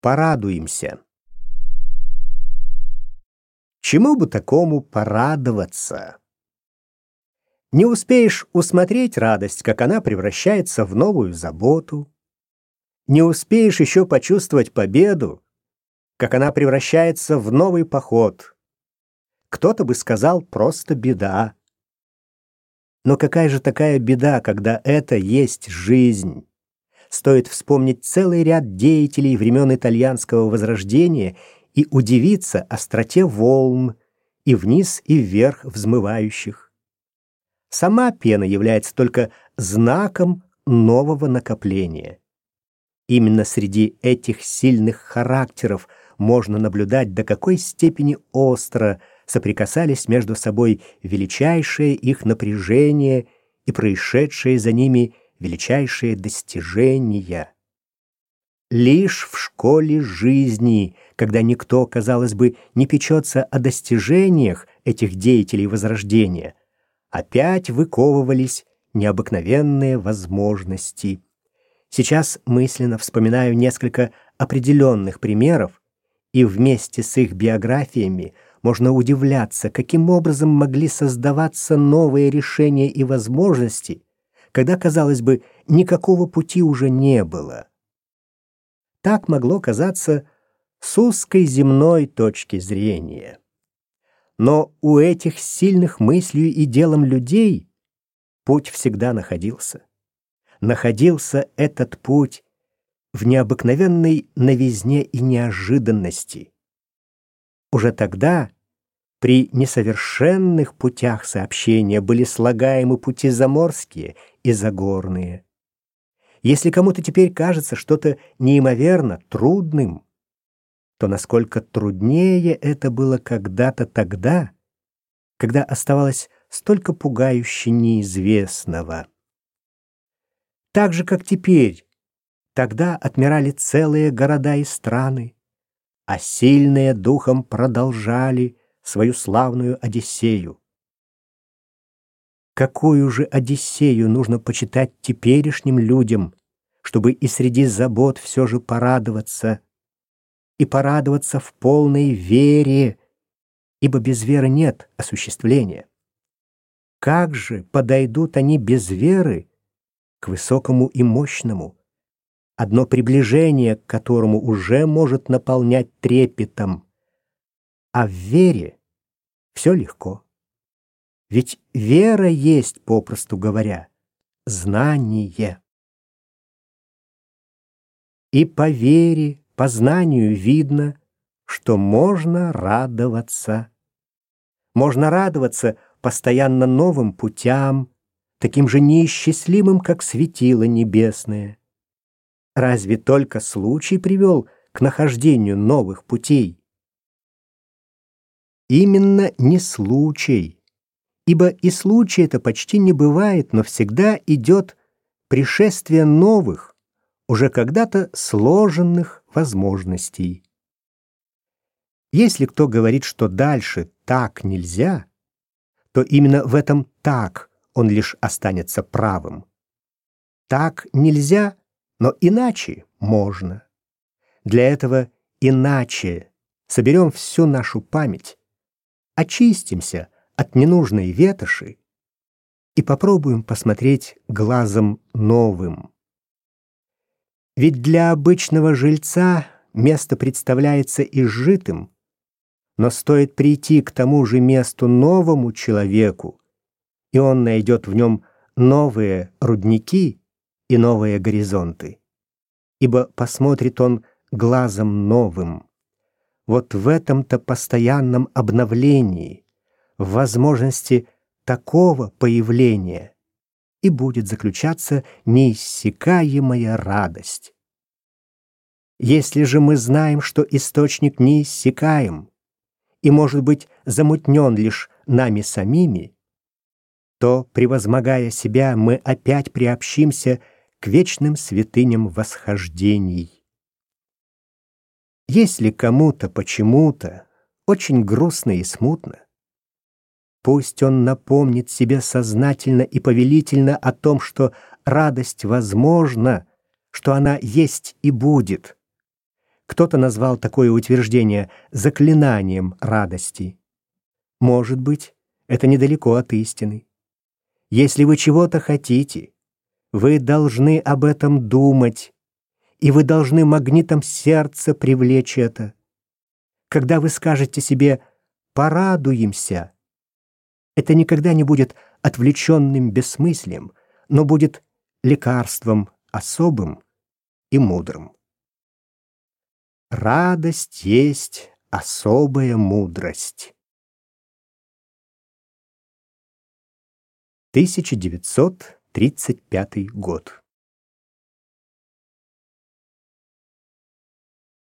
Порадуемся. Чему бы такому порадоваться? Не успеешь усмотреть радость, как она превращается в новую заботу. Не успеешь еще почувствовать победу, как она превращается в новый поход. Кто-то бы сказал просто беда. Но какая же такая беда, когда это есть жизнь? Стоит вспомнить целый ряд деятелей времен итальянского возрождения и удивиться остроте волн и вниз и вверх взмывающих. Сама пена является только знаком нового накопления. Именно среди этих сильных характеров можно наблюдать, до какой степени остро соприкасались между собой величайшее их напряжение и происшедшие за ними величайшие достижения. Лишь в школе жизни, когда никто, казалось бы, не печется о достижениях этих деятелей Возрождения, опять выковывались необыкновенные возможности. Сейчас мысленно вспоминаю несколько определенных примеров, и вместе с их биографиями можно удивляться, каким образом могли создаваться новые решения и возможности, когда, казалось бы, никакого пути уже не было. Так могло казаться с узкой земной точки зрения. Но у этих сильных мыслью и делом людей путь всегда находился. Находился этот путь в необыкновенной новизне и неожиданности. Уже тогда при несовершенных путях сообщения были слагаемы пути заморские и загорные. Если кому-то теперь кажется что-то неимоверно трудным, то насколько труднее это было когда-то тогда, когда оставалось столько пугающе неизвестного. Так же, как теперь, тогда отмирали целые города и страны, а сильные духом продолжали свою славную Одиссею. Какую же Одиссею нужно почитать теперешним людям, чтобы и среди забот все же порадоваться, и порадоваться в полной вере, ибо без веры нет осуществления. Как же подойдут они без веры к высокому и мощному, одно приближение к которому уже может наполнять трепетом, а в вере все легко. Ведь вера есть, попросту говоря, знание. И по вере, по знанию видно, что можно радоваться. Можно радоваться постоянно новым путям, таким же неисчислимым, как светило небесное. Разве только случай привел к нахождению новых путей? Именно не случай, ибо и случая это почти не бывает, но всегда идет пришествие новых, уже когда-то сложенных возможностей. Если кто говорит, что дальше так нельзя, то именно в этом «так» он лишь останется правым. Так нельзя, но иначе можно. Для этого иначе соберем всю нашу память, очистимся – от ненужной ветоши и попробуем посмотреть глазом новым. Ведь для обычного жильца место представляется изжитым, но стоит прийти к тому же месту новому человеку, и он найдет в нем новые рудники и новые горизонты, ибо посмотрит он глазом новым. Вот в этом-то постоянном обновлении — в возможности такого появления и будет заключаться неиссякаемая радость. Если же мы знаем, что источник неиссякаем и может быть замутнен лишь нами самими, то, превозмогая себя, мы опять приобщимся к вечным святыням восхождений. Если кому-то почему-то очень грустно и смутно, Пусть он напомнит себе сознательно и повелительно о том, что радость возможна, что она есть и будет. Кто-то назвал такое утверждение заклинанием радости. Может быть, это недалеко от истины. Если вы чего-то хотите, вы должны об этом думать, и вы должны магнитом сердца привлечь это. Когда вы скажете себе «порадуемся», это никогда не будет отвлеченным бессмыслием, но будет лекарством особым и мудрым. Радость есть особая мудрость. 1935 год.